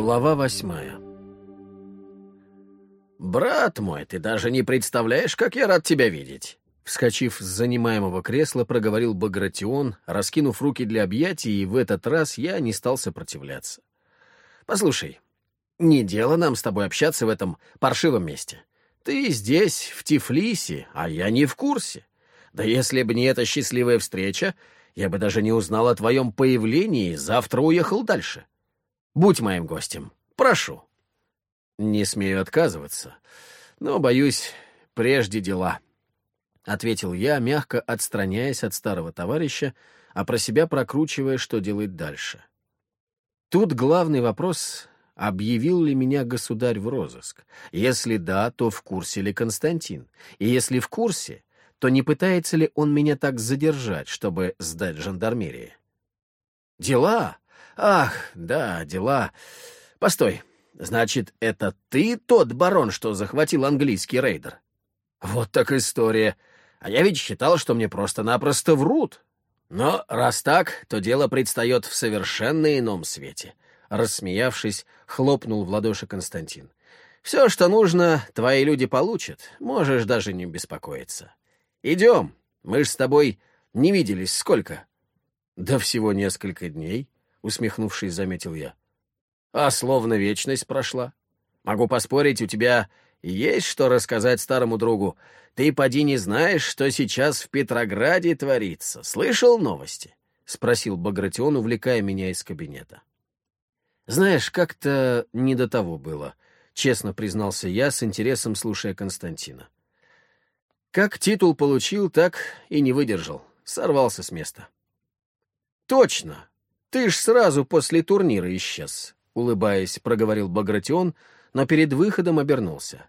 Глава восьмая «Брат мой, ты даже не представляешь, как я рад тебя видеть!» Вскочив с занимаемого кресла, проговорил Багратион, раскинув руки для объятий, и в этот раз я не стал сопротивляться. «Послушай, не дело нам с тобой общаться в этом паршивом месте. Ты здесь, в Тифлисе, а я не в курсе. Да если бы не эта счастливая встреча, я бы даже не узнал о твоем появлении и завтра уехал дальше. Будь моим гостем, прошу». «Не смею отказываться, но, боюсь, прежде дела», — ответил я, мягко отстраняясь от старого товарища, а про себя прокручивая, что делать дальше. Тут главный вопрос — объявил ли меня государь в розыск? Если да, то в курсе ли Константин? И если в курсе, то не пытается ли он меня так задержать, чтобы сдать жандармерии? Дела? Ах, да, дела. Постой, значит, это ты тот барон, что захватил английский рейдер? Вот так история. А я ведь считал, что мне просто-напросто врут. Но раз так, то дело предстает в совершенно ином свете. Рассмеявшись, хлопнул в ладоши Константин. «Все, что нужно, твои люди получат. Можешь даже не беспокоиться. Идем. Мы ж с тобой не виделись сколько?» «Да всего несколько дней», — усмехнувшись, заметил я. «А словно вечность прошла. Могу поспорить, у тебя есть что рассказать старому другу. Ты, поди, не знаешь, что сейчас в Петрограде творится. Слышал новости?» — спросил Багратион, увлекая меня из кабинета. «Знаешь, как-то не до того было», — честно признался я, с интересом слушая Константина. Как титул получил, так и не выдержал. Сорвался с места. «Точно! Ты ж сразу после турнира исчез», — улыбаясь, проговорил Багратион, но перед выходом обернулся.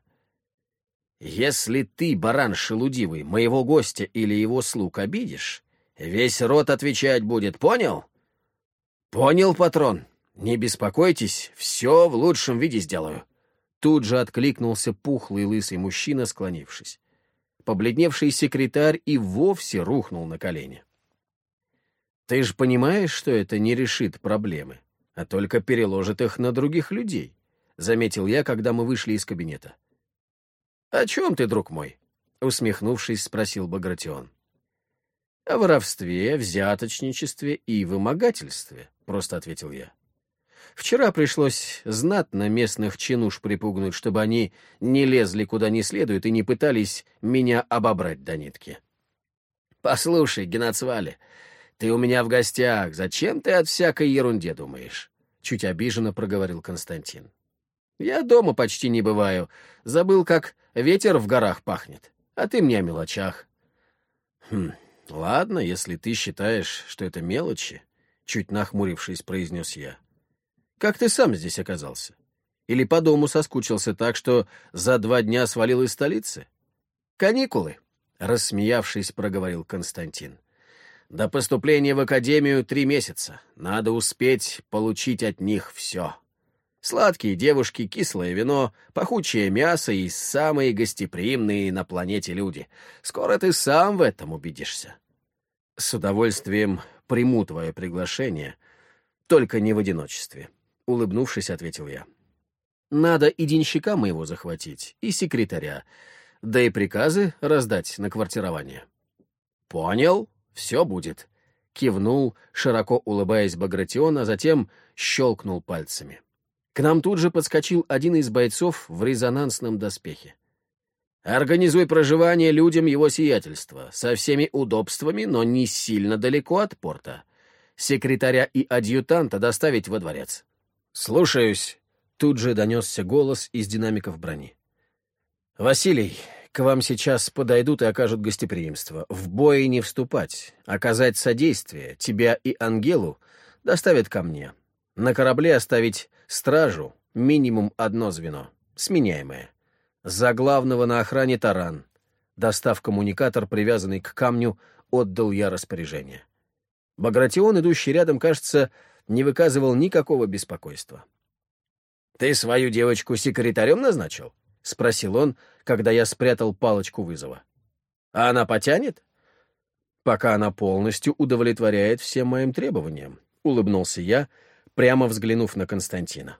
«Если ты, баран шелудивый, моего гостя или его слуг обидишь, весь рот отвечать будет, понял?» «Понял, патрон. Не беспокойтесь, все в лучшем виде сделаю». Тут же откликнулся пухлый лысый мужчина, склонившись побледневший секретарь и вовсе рухнул на колени. «Ты же понимаешь, что это не решит проблемы, а только переложит их на других людей», — заметил я, когда мы вышли из кабинета. «О чем ты, друг мой?» — усмехнувшись, спросил Багратион. «О воровстве, взяточничестве и вымогательстве», — просто ответил я. Вчера пришлось знатно местных чинуш припугнуть, чтобы они не лезли куда не следует и не пытались меня обобрать до нитки. «Послушай, Геноцвали, ты у меня в гостях, зачем ты от всякой ерунде думаешь?» — чуть обиженно проговорил Константин. «Я дома почти не бываю. Забыл, как ветер в горах пахнет. А ты мне о мелочах». «Хм, ладно, если ты считаешь, что это мелочи», — чуть нахмурившись, произнес я. Как ты сам здесь оказался? Или по дому соскучился так, что за два дня свалил из столицы? Каникулы, рассмеявшись, проговорил Константин. До поступления в академию три месяца. Надо успеть получить от них все. Сладкие девушки, кислое вино, пахучее мясо и самые гостеприимные на планете люди. Скоро ты сам в этом убедишься. С удовольствием приму твое приглашение, только не в одиночестве. — улыбнувшись, ответил я. «Надо и денщика моего захватить, и секретаря, да и приказы раздать на квартирование». «Понял, все будет», — кивнул, широко улыбаясь Багратион, а затем щелкнул пальцами. К нам тут же подскочил один из бойцов в резонансном доспехе. «Организуй проживание людям его сиятельства, со всеми удобствами, но не сильно далеко от порта. Секретаря и адъютанта доставить во дворец». «Слушаюсь», — тут же донесся голос из динамиков брони. «Василий, к вам сейчас подойдут и окажут гостеприимство. В бой не вступать, оказать содействие. Тебя и Ангелу доставят ко мне. На корабле оставить стражу, минимум одно звено, сменяемое. За главного на охране таран. Достав коммуникатор, привязанный к камню, отдал я распоряжение. Багратион, идущий рядом, кажется, не выказывал никакого беспокойства. «Ты свою девочку секретарем назначил?» — спросил он, когда я спрятал палочку вызова. «А она потянет?» «Пока она полностью удовлетворяет всем моим требованиям», — улыбнулся я, прямо взглянув на Константина.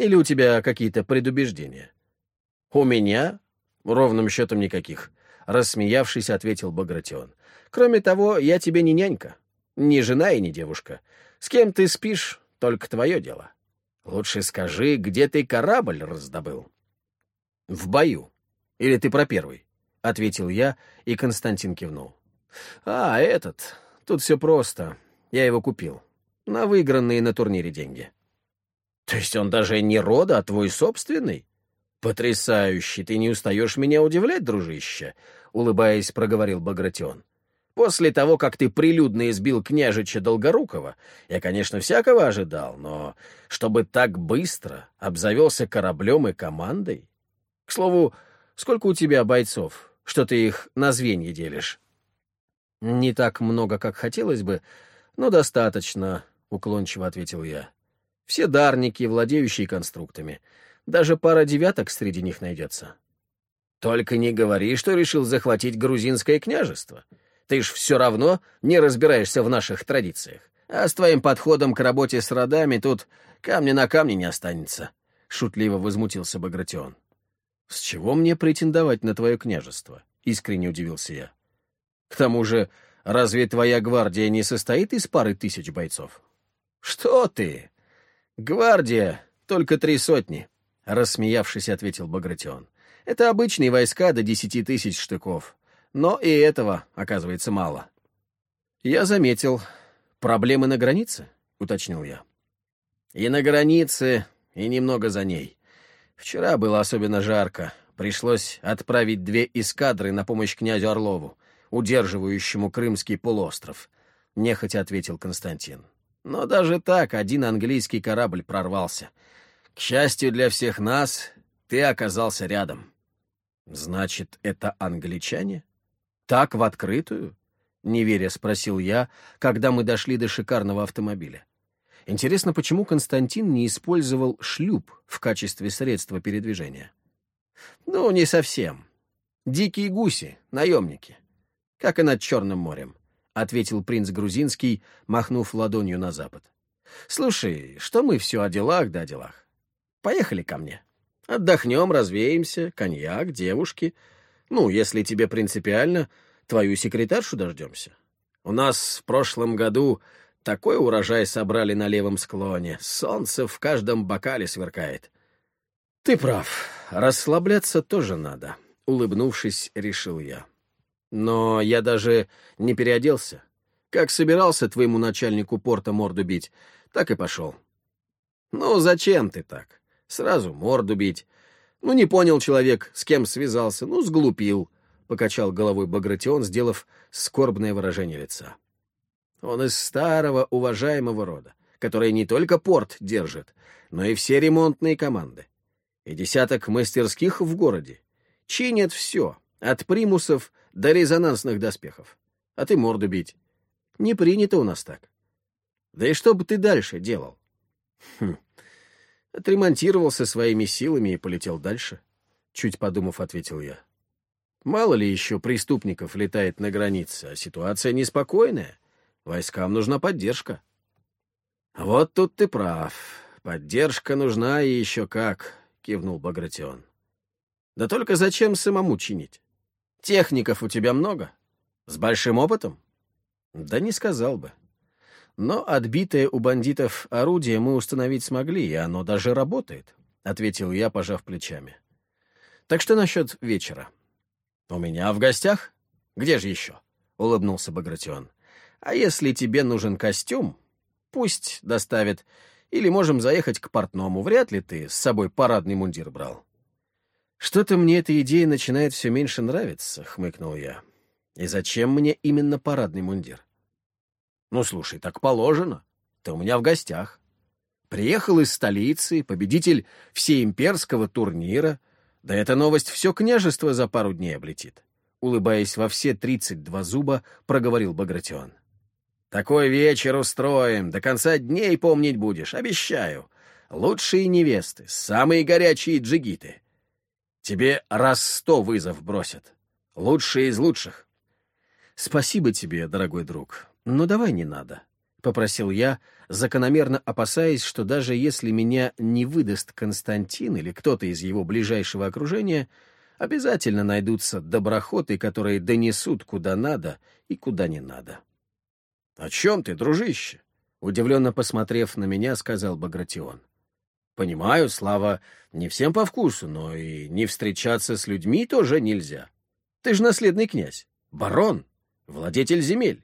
Или у тебя какие-то предубеждения? У меня? Ровным счетом никаких. Рассмеявшись, ответил Багратион. Кроме того, я тебе не нянька, не жена и не девушка. С кем ты спишь, только твое дело. Лучше скажи, где ты корабль раздобыл? В бою. Или ты про первый? — ответил я, и Константин кивнул. «А, этот. Тут все просто. Я его купил. На выигранные на турнире деньги». «То есть он даже не рода, а твой собственный?» «Потрясающе! Ты не устаешь меня удивлять, дружище!» — улыбаясь, проговорил Багратион. «После того, как ты прилюдно избил княжича Долгорукова, я, конечно, всякого ожидал, но чтобы так быстро обзавелся кораблем и командой? К слову, сколько у тебя бойцов?» что ты их на звенья делишь. — Не так много, как хотелось бы, но достаточно, — уклончиво ответил я. — Все дарники, владеющие конструктами. Даже пара девяток среди них найдется. — Только не говори, что решил захватить грузинское княжество. Ты ж все равно не разбираешься в наших традициях. А с твоим подходом к работе с родами тут камня на камне не останется, — шутливо возмутился Багратион. «С чего мне претендовать на твое княжество?» — искренне удивился я. «К тому же, разве твоя гвардия не состоит из пары тысяч бойцов?» «Что ты? Гвардия только три сотни», — рассмеявшись, ответил Багратион. «Это обычные войска до десяти тысяч штыков. Но и этого, оказывается, мало». «Я заметил. Проблемы на границе?» — уточнил я. «И на границе, и немного за ней. Вчера было особенно жарко. Пришлось отправить две эскадры на помощь князю Орлову, удерживающему Крымский полуостров. Нехотя ответил Константин. Но даже так один английский корабль прорвался. К счастью для всех нас, ты оказался рядом. Значит, это англичане? Так, в открытую? Неверя спросил я, когда мы дошли до шикарного автомобиля. Интересно, почему Константин не использовал шлюп в качестве средства передвижения? Ну, не совсем. Дикие гуси, наемники. Как и над Черным морем, — ответил принц Грузинский, махнув ладонью на запад. Слушай, что мы все о делах да о делах? Поехали ко мне. Отдохнем, развеемся, коньяк, девушки. Ну, если тебе принципиально, твою секретаршу дождемся. У нас в прошлом году такой урожай собрали на левом склоне. Солнце в каждом бокале сверкает. Ты прав. Расслабляться тоже надо. Улыбнувшись, решил я. Но я даже не переоделся. Как собирался твоему начальнику порта морду бить, так и пошел. Ну, зачем ты так? Сразу морду бить. Ну, не понял человек, с кем связался. Ну, сглупил. Покачал головой Багратион, сделав скорбное выражение лица. Он из старого уважаемого рода, который не только порт держит, но и все ремонтные команды. И десяток мастерских в городе. Чинят все, от примусов до резонансных доспехов. А ты морду бить. Не принято у нас так. Да и что бы ты дальше делал? Хм. Отремонтировался своими силами и полетел дальше. Чуть подумав, ответил я. Мало ли еще преступников летает на границе, а ситуация неспокойная. Войскам нужна поддержка. Вот тут ты прав. Поддержка нужна и еще как, кивнул Багратион. Да только зачем самому чинить? Техников у тебя много? С большим опытом? Да не сказал бы. Но отбитое у бандитов орудие мы установить смогли, и оно даже работает, — ответил я, пожав плечами. Так что насчет вечера? У меня в гостях? Где же еще? — улыбнулся Багратион. А если тебе нужен костюм, пусть доставят. Или можем заехать к портному. Вряд ли ты с собой парадный мундир брал. Что-то мне эта идея начинает все меньше нравиться, хмыкнул я. И зачем мне именно парадный мундир? Ну, слушай, так положено. Ты у меня в гостях. Приехал из столицы, победитель всеимперского турнира. Да эта новость все княжество за пару дней облетит. Улыбаясь во все тридцать два зуба, проговорил Багратион. Такой вечер устроим, до конца дней помнить будешь, обещаю. Лучшие невесты, самые горячие джигиты. Тебе раз сто вызов бросят. Лучшие из лучших. Спасибо тебе, дорогой друг, но давай не надо. — попросил я, закономерно опасаясь, что даже если меня не выдаст Константин или кто-то из его ближайшего окружения, обязательно найдутся доброхоты, которые донесут куда надо и куда не надо. — О чем ты, дружище? — удивленно посмотрев на меня, сказал Багратион. — Понимаю, Слава, не всем по вкусу, но и не встречаться с людьми тоже нельзя. Ты же наследный князь, барон, владетель земель.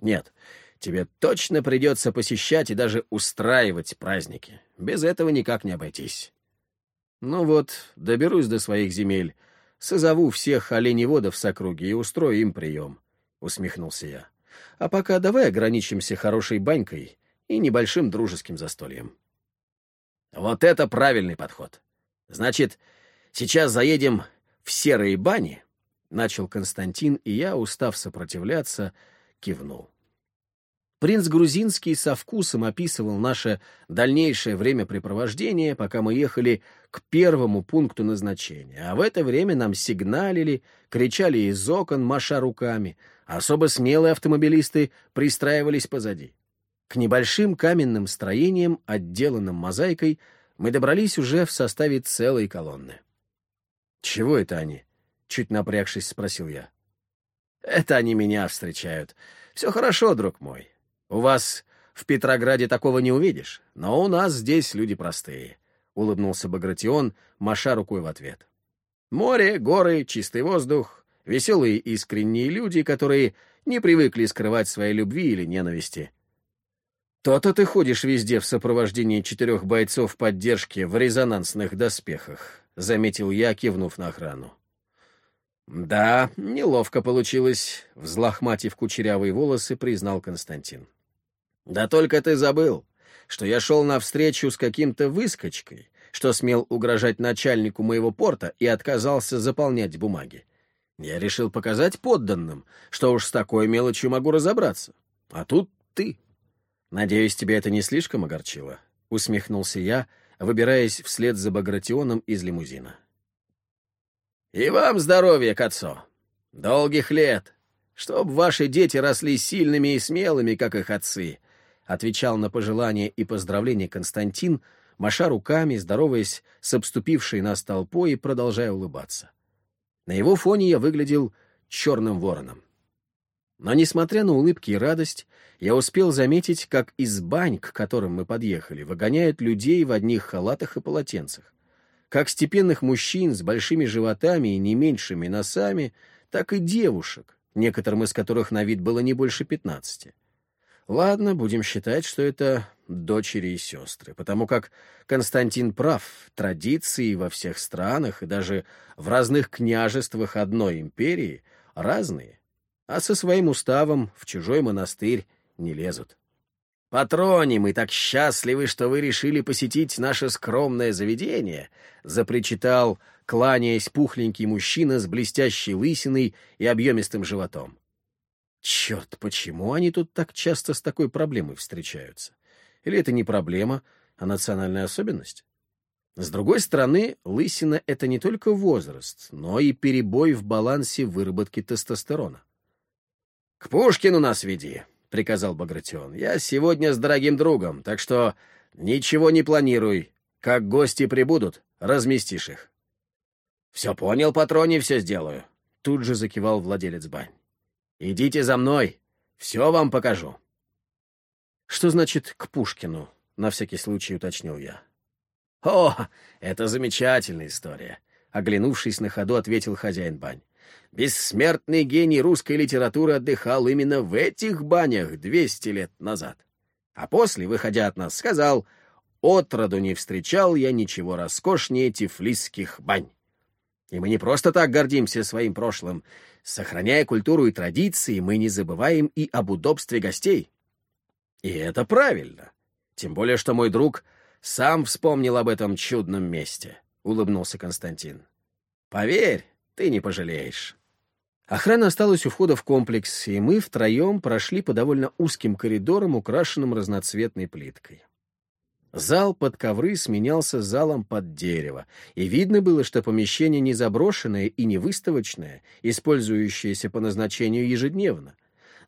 Нет, тебе точно придется посещать и даже устраивать праздники. Без этого никак не обойтись. Ну вот, доберусь до своих земель, созову всех оленеводов с округи и устрою им прием, — усмехнулся я. А пока давай ограничимся хорошей банькой и небольшим дружеским застольем. Вот это правильный подход. Значит, сейчас заедем в серые бани, — начал Константин, и я, устав сопротивляться, кивнул. Принц Грузинский со вкусом описывал наше дальнейшее времяпрепровождение, пока мы ехали к первому пункту назначения, а в это время нам сигналили, кричали из окон, маша руками, особо смелые автомобилисты пристраивались позади. К небольшим каменным строениям, отделанным мозаикой, мы добрались уже в составе целой колонны. «Чего это они?» — чуть напрягшись, спросил я. «Это они меня встречают. Все хорошо, друг мой. У вас в Петрограде такого не увидишь, но у нас здесь люди простые», — улыбнулся Багратион, маша рукой в ответ. «Море, горы, чистый воздух, веселые искренние люди, которые не привыкли скрывать своей любви или ненависти». «То-то ты ходишь везде в сопровождении четырех бойцов поддержки в резонансных доспехах», — заметил я, кивнув на охрану. «Да, неловко получилось», — взлохматив кучерявые волосы, признал Константин. Да только ты забыл, что я шел навстречу с каким-то выскочкой, что смел угрожать начальнику моего порта и отказался заполнять бумаги. Я решил показать подданным, что уж с такой мелочью могу разобраться. А тут ты. Надеюсь, тебя это не слишком огорчило? — усмехнулся я, выбираясь вслед за Багратионом из лимузина. «И вам здоровья, Кацо! Долгих лет! Чтоб ваши дети росли сильными и смелыми, как их отцы!» Отвечал на пожелания и поздравления Константин, маша руками, здороваясь с обступившей нас толпой и продолжая улыбаться. На его фоне я выглядел черным вороном. Но, несмотря на улыбки и радость, я успел заметить, как из бань, к которым мы подъехали, выгоняют людей в одних халатах и полотенцах. Как степенных мужчин с большими животами и не меньшими носами, так и девушек, некоторым из которых на вид было не больше пятнадцати. Ладно, будем считать, что это дочери и сестры, потому как Константин прав, традиции во всех странах и даже в разных княжествах одной империи разные, а со своим уставом в чужой монастырь не лезут. «Патрони, мы так счастливы, что вы решили посетить наше скромное заведение», — запричитал, кланяясь пухленький мужчина с блестящей лысиной и объемистым животом. Черт, почему они тут так часто с такой проблемой встречаются? Или это не проблема, а национальная особенность? С другой стороны, лысина — это не только возраст, но и перебой в балансе выработки тестостерона. — К Пушкину нас веди, — приказал Багратион. — Я сегодня с дорогим другом, так что ничего не планируй. Как гости прибудут, разместишь их. — Все понял, патроне, все сделаю. Тут же закивал владелец бань. «Идите за мной, все вам покажу». «Что значит «к Пушкину»?» — на всякий случай уточнил я. «О, это замечательная история», — оглянувшись на ходу, ответил хозяин бань. «Бессмертный гений русской литературы отдыхал именно в этих банях двести лет назад. А после, выходя от нас, сказал, «Отроду не встречал я ничего роскошнее тифлисских бань». И мы не просто так гордимся своим прошлым. Сохраняя культуру и традиции, мы не забываем и об удобстве гостей. И это правильно. Тем более, что мой друг сам вспомнил об этом чудном месте, — улыбнулся Константин. Поверь, ты не пожалеешь. Охрана осталась у входа в комплекс, и мы втроем прошли по довольно узким коридорам, украшенным разноцветной плиткой. Зал под ковры сменялся залом под дерево, и видно было, что помещение не заброшенное и не выставочное, использующееся по назначению ежедневно.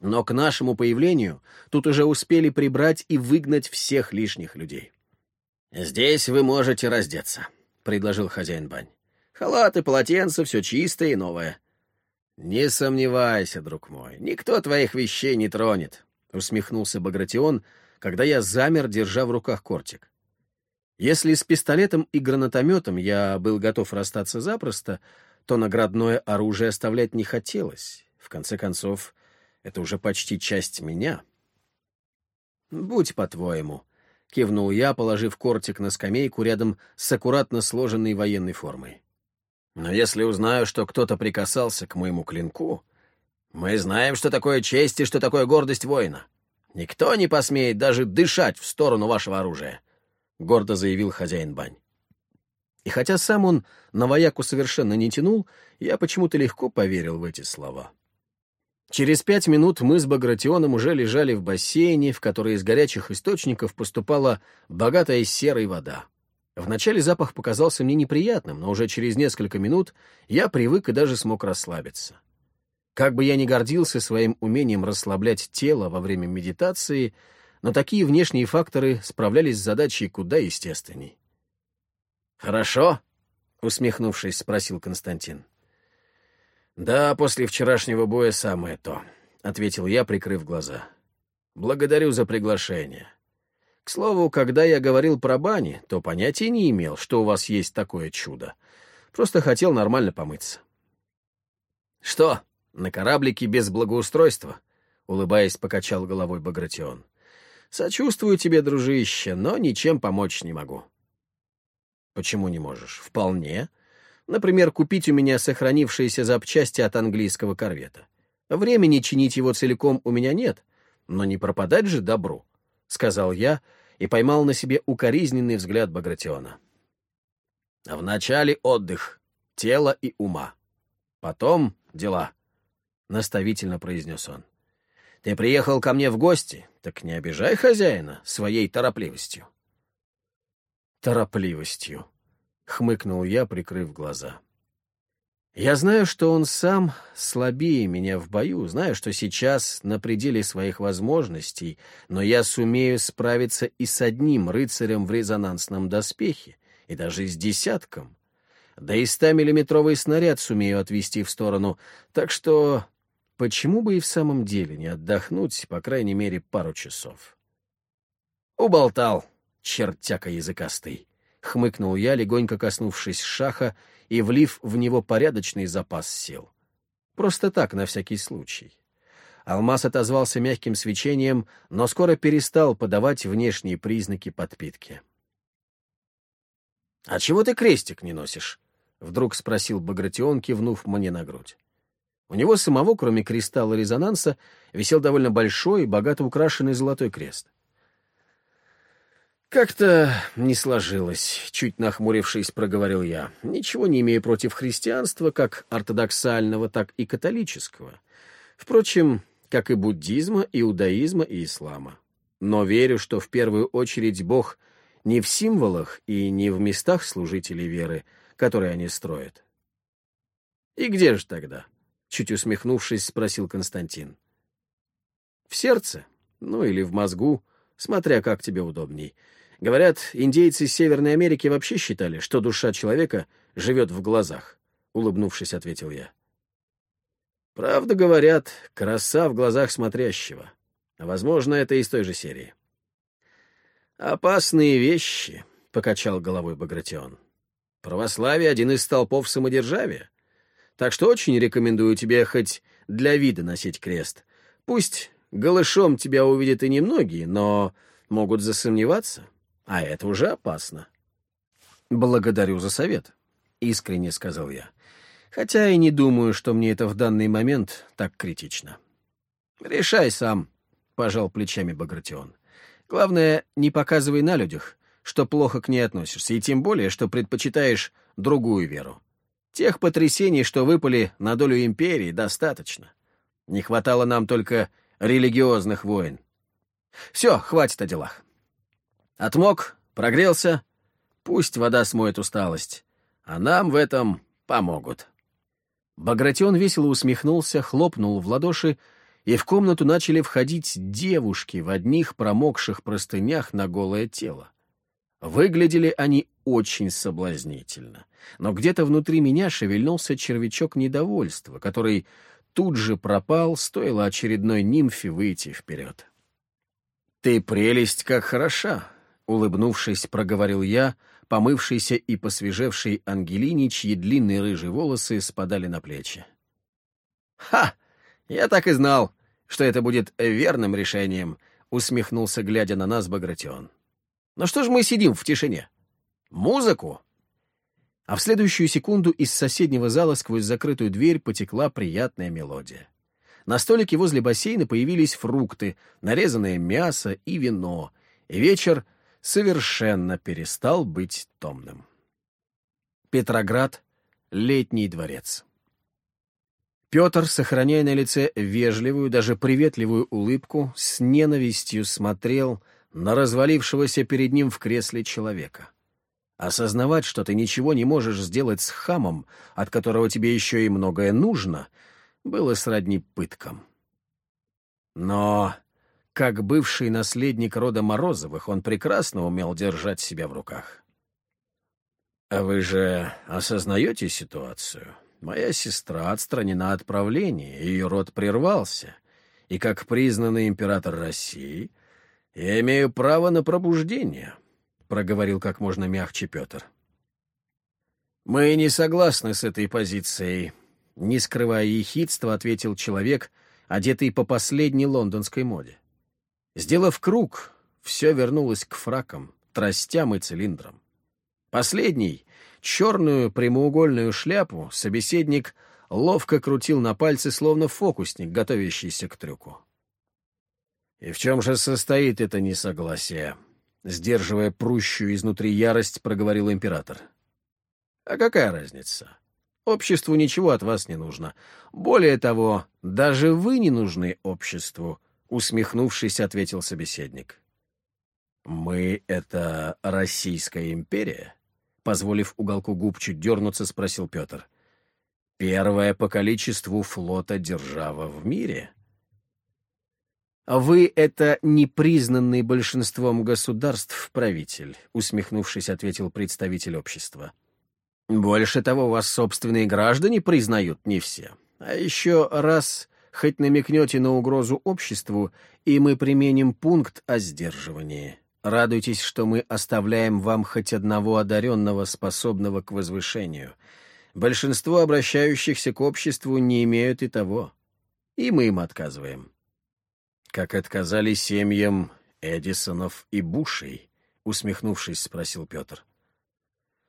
Но к нашему появлению тут уже успели прибрать и выгнать всех лишних людей. «Здесь вы можете раздеться», — предложил хозяин бань. «Халаты, полотенца, все чистое и новое». «Не сомневайся, друг мой, никто твоих вещей не тронет», — усмехнулся Багратион, когда я замер, держа в руках кортик. Если с пистолетом и гранатометом я был готов расстаться запросто, то наградное оружие оставлять не хотелось. В конце концов, это уже почти часть меня. «Будь по-твоему», — кивнул я, положив кортик на скамейку рядом с аккуратно сложенной военной формой. «Но если узнаю, что кто-то прикасался к моему клинку, мы знаем, что такое честь и что такое гордость воина. Никто не посмеет даже дышать в сторону вашего оружия», — гордо заявил хозяин бань. И хотя сам он на вояку совершенно не тянул, я почему-то легко поверил в эти слова. Через пять минут мы с Багратионом уже лежали в бассейне, в который из горячих источников поступала богатая серой вода. Вначале запах показался мне неприятным, но уже через несколько минут я привык и даже смог расслабиться. Как бы я ни гордился своим умением расслаблять тело во время медитации, но такие внешние факторы справлялись с задачей куда естественней. «Хорошо?» — усмехнувшись, спросил Константин. «Да, после вчерашнего боя самое то», — ответил я, прикрыв глаза. «Благодарю за приглашение. К слову, когда я говорил про бани, то понятия не имел, что у вас есть такое чудо. Просто хотел нормально помыться». «Что, на кораблике без благоустройства?» — улыбаясь, покачал головой Багратион. «Сочувствую тебе, дружище, но ничем помочь не могу». «Почему не можешь?» «Вполне», Например, купить у меня сохранившиеся запчасти от английского корвета. Времени чинить его целиком у меня нет, но не пропадать же добру, — сказал я и поймал на себе укоризненный взгляд Багратиона. Вначале отдых, тело и ума. Потом дела, — наставительно произнес он. Ты приехал ко мне в гости, так не обижай хозяина своей торопливостью. Торопливостью, — хмыкнул я, прикрыв глаза. «Я знаю, что он сам слабее меня в бою, знаю, что сейчас на пределе своих возможностей, но я сумею справиться и с одним рыцарем в резонансном доспехе, и даже с десятком. Да и ста-миллиметровый снаряд сумею отвести в сторону, так что почему бы и в самом деле не отдохнуть, по крайней мере, пару часов?» «Уболтал, чертяка языкастый!» — хмыкнул я, легонько коснувшись шаха и влив в него порядочный запас сил. Просто так, на всякий случай. Алмаз отозвался мягким свечением, но скоро перестал подавать внешние признаки подпитки. «А чего ты крестик не носишь?» — вдруг спросил Багратион, кивнув мне на грудь. У него самого, кроме кристалла резонанса, висел довольно большой богато украшенный золотой крест. «Как-то не сложилось», — чуть нахмурившись, проговорил я. «Ничего не имею против христианства, как ортодоксального, так и католического. Впрочем, как и буддизма, иудаизма и ислама. Но верю, что в первую очередь Бог не в символах и не в местах служителей веры, которые они строят». «И где же тогда?» — чуть усмехнувшись, спросил Константин. «В сердце, ну или в мозгу, смотря как тебе удобней». Говорят, индейцы Северной Америки вообще считали, что душа человека живет в глазах, — улыбнувшись, ответил я. Правда, говорят, краса в глазах смотрящего. Возможно, это из той же серии. «Опасные вещи», — покачал головой Багратион. «Православие — один из столпов самодержавия. Так что очень рекомендую тебе хоть для вида носить крест. Пусть голышом тебя увидят и немногие, но могут засомневаться. А это уже опасно. Благодарю за совет, искренне сказал я. Хотя и не думаю, что мне это в данный момент так критично. Решай сам, пожал плечами Багратион. Главное, не показывай на людях, что плохо к ней относишься, и тем более, что предпочитаешь другую веру. Тех потрясений, что выпали на долю империи, достаточно. Не хватало нам только религиозных войн. Все, хватит о делах. Отмок, прогрелся. Пусть вода смоет усталость. А нам в этом помогут. Багратион весело усмехнулся, хлопнул в ладоши, и в комнату начали входить девушки в одних промокших простынях на голое тело. Выглядели они очень соблазнительно, но где-то внутри меня шевельнулся червячок недовольства, который тут же пропал, стоило очередной нимфе выйти вперед. «Ты прелесть как хороша!» — улыбнувшись, проговорил я, помывшийся и посвежевший Ангелине, чьи длинные рыжие волосы спадали на плечи. «Ха! Я так и знал, что это будет верным решением», — усмехнулся, глядя на нас Багратион. «Но что же мы сидим в тишине? Музыку!» А в следующую секунду из соседнего зала сквозь закрытую дверь потекла приятная мелодия. На столике возле бассейна появились фрукты, нарезанное мясо и вино, и вечер совершенно перестал быть томным. Петроград, летний дворец. Петр, сохраняя на лице вежливую, даже приветливую улыбку, с ненавистью смотрел на развалившегося перед ним в кресле человека. Осознавать, что ты ничего не можешь сделать с хамом, от которого тебе еще и многое нужно, было сродни пыткам. Но, как бывший наследник рода Морозовых, он прекрасно умел держать себя в руках. «А вы же осознаете ситуацию?» Моя сестра отстранена от правления, ее род прервался, и как признанный император России я имею право на пробуждение, — проговорил как можно мягче Петр. Мы не согласны с этой позицией, — не скрывая ехидства, ответил человек, одетый по последней лондонской моде. Сделав круг, все вернулось к фракам, тростям и цилиндрам. Последний черную прямоугольную шляпу собеседник ловко крутил на пальце, словно фокусник, готовящийся к трюку. «И в чем же состоит это несогласие?» Сдерживая прущую изнутри ярость, проговорил император. «А какая разница? Обществу ничего от вас не нужно. Более того, даже вы не нужны обществу», — усмехнувшись, ответил собеседник. «Мы — это Российская империя?» Позволив уголку губ чуть дернуться, спросил Петр. «Первая по количеству флота держава в мире?» «Вы — это непризнанный большинством государств правитель», — усмехнувшись, ответил представитель общества. «Больше того, вас собственные граждане признают не все. А еще раз хоть намекнете на угрозу обществу, и мы применим пункт о сдерживании. Радуйтесь, что мы оставляем вам хоть одного одаренного, способного к возвышению. Большинство обращающихся к обществу не имеют и того. И мы им отказываем. Как отказали семьям Эдисонов и Бушей, усмехнувшись, спросил Петр.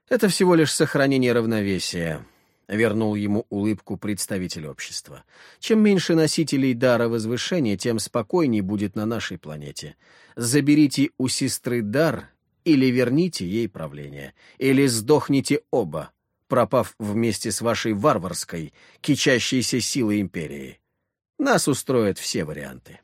Это всего лишь сохранение равновесия, вернул ему улыбку представитель общества. Чем меньше носителей дара возвышения, тем спокойней будет на нашей планете. Заберите у сестры дар или верните ей правление, или сдохните оба, пропав вместе с вашей варварской, кичащейся силой империи. Нас устроят все варианты.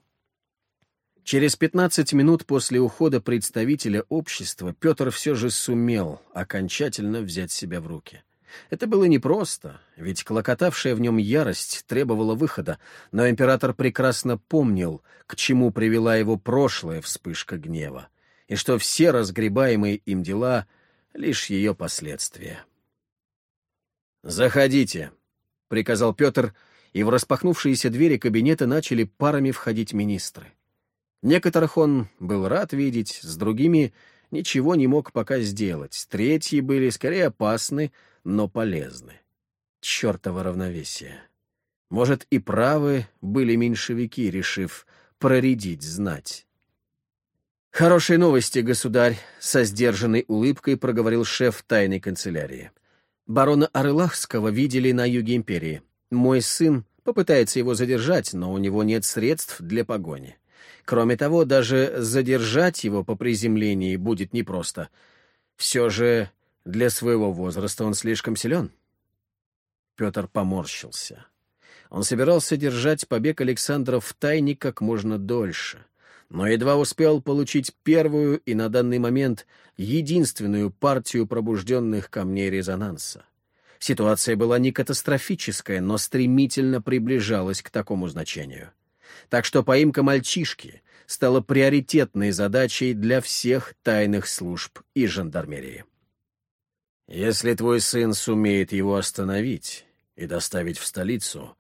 Через пятнадцать минут после ухода представителя общества Петр все же сумел окончательно взять себя в руки. Это было непросто, ведь клокотавшая в нем ярость требовала выхода, но император прекрасно помнил, к чему привела его прошлая вспышка гнева, и что все разгребаемые им дела — лишь ее последствия. «Заходите», — приказал Петр, и в распахнувшиеся двери кабинета начали парами входить министры. Некоторых он был рад видеть, с другими ничего не мог пока сделать, третьи были скорее опасны, но полезны. Чёртово равновесие. Может, и правы были меньшевики, решив проредить знать. «Хорошие новости, государь», — со сдержанной улыбкой проговорил шеф тайной канцелярии. «Барона Орлахского видели на юге империи. Мой сын попытается его задержать, но у него нет средств для погони. Кроме того, даже задержать его по приземлении будет непросто. Все же для своего возраста он слишком силен. Петр поморщился. Он собирался держать побег Александра в тайне как можно дольше, но едва успел получить первую и на данный момент единственную партию пробужденных камней резонанса. Ситуация была не катастрофическая, но стремительно приближалась к такому значению. Так что поимка мальчишки стала приоритетной задачей для всех тайных служб и жандармерии. Если твой сын сумеет его остановить и доставить в столицу,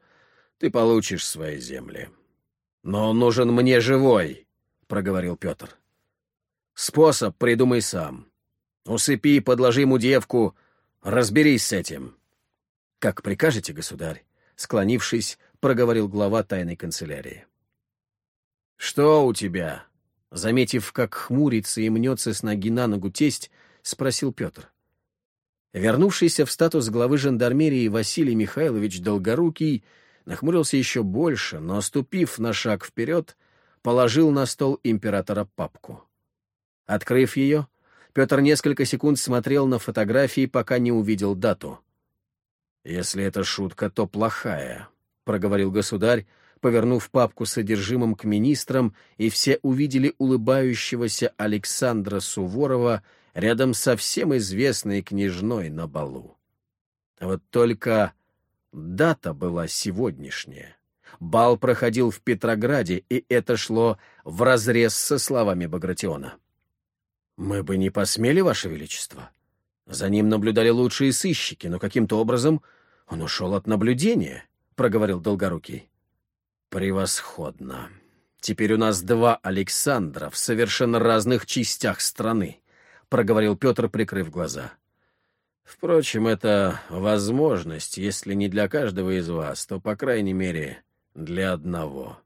ты получишь свои земли. Но он нужен мне живой, — проговорил Петр. Способ придумай сам. Усыпи, подложи ему девку, разберись с этим. Как прикажете, государь, склонившись, проговорил глава тайной канцелярии. Что у тебя? Заметив, как хмурится и мнется с ноги на ногу тесть, спросил Петр. Вернувшийся в статус главы жандармерии Василий Михайлович Долгорукий нахмурился еще больше, но, ступив на шаг вперед, положил на стол императора папку. Открыв ее, Петр несколько секунд смотрел на фотографии, пока не увидел дату. «Если это шутка, то плохая», — проговорил государь, повернув папку с содержимым к министрам, и все увидели улыбающегося Александра Суворова рядом со всем известной княжной на балу. Вот только дата была сегодняшняя. Бал проходил в Петрограде, и это шло вразрез со словами Багратиона. «Мы бы не посмели, Ваше Величество. За ним наблюдали лучшие сыщики, но каким-то образом он ушел от наблюдения», — проговорил Долгорукий. «Превосходно. Теперь у нас два Александра в совершенно разных частях страны», — проговорил Петр, прикрыв глаза. «Впрочем, это возможность, если не для каждого из вас, то, по крайней мере, для одного.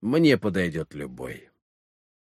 Мне подойдет любой».